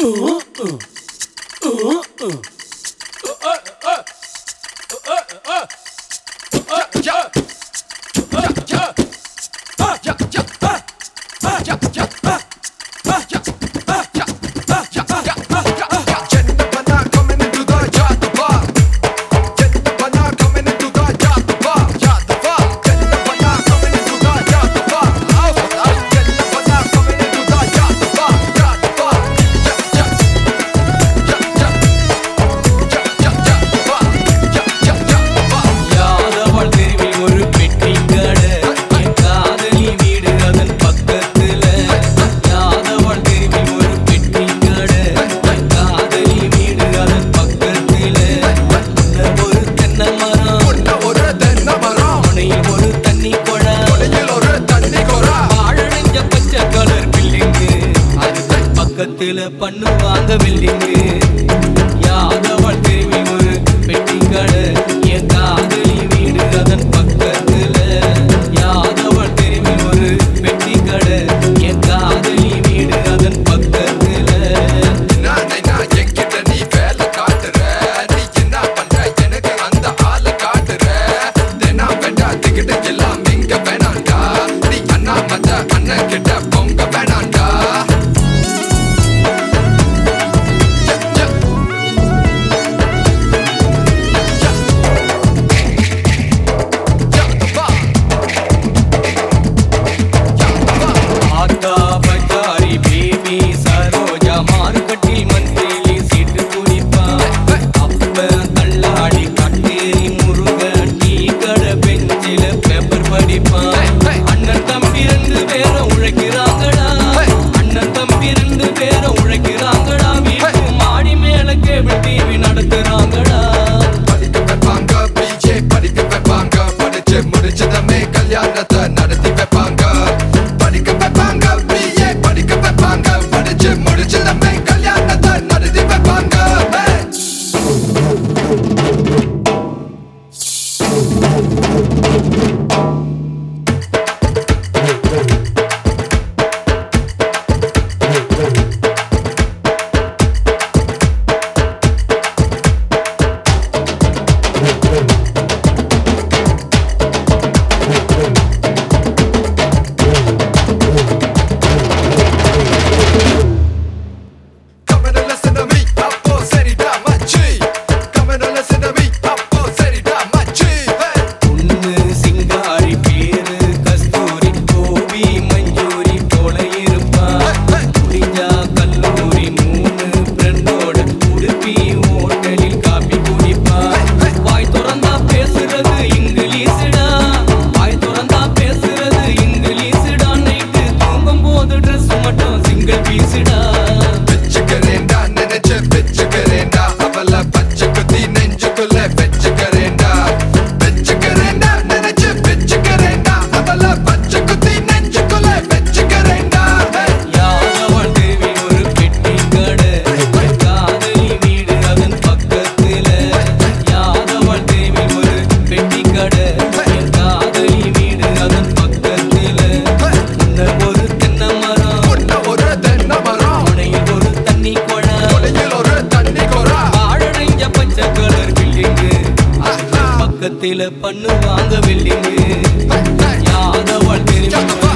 Uh, uh, uh, uh. பண்ணுவாங்க building இல்ல பண்ணு வாங்க வெள்ளின்னு யாரோ தெரிஞ்சு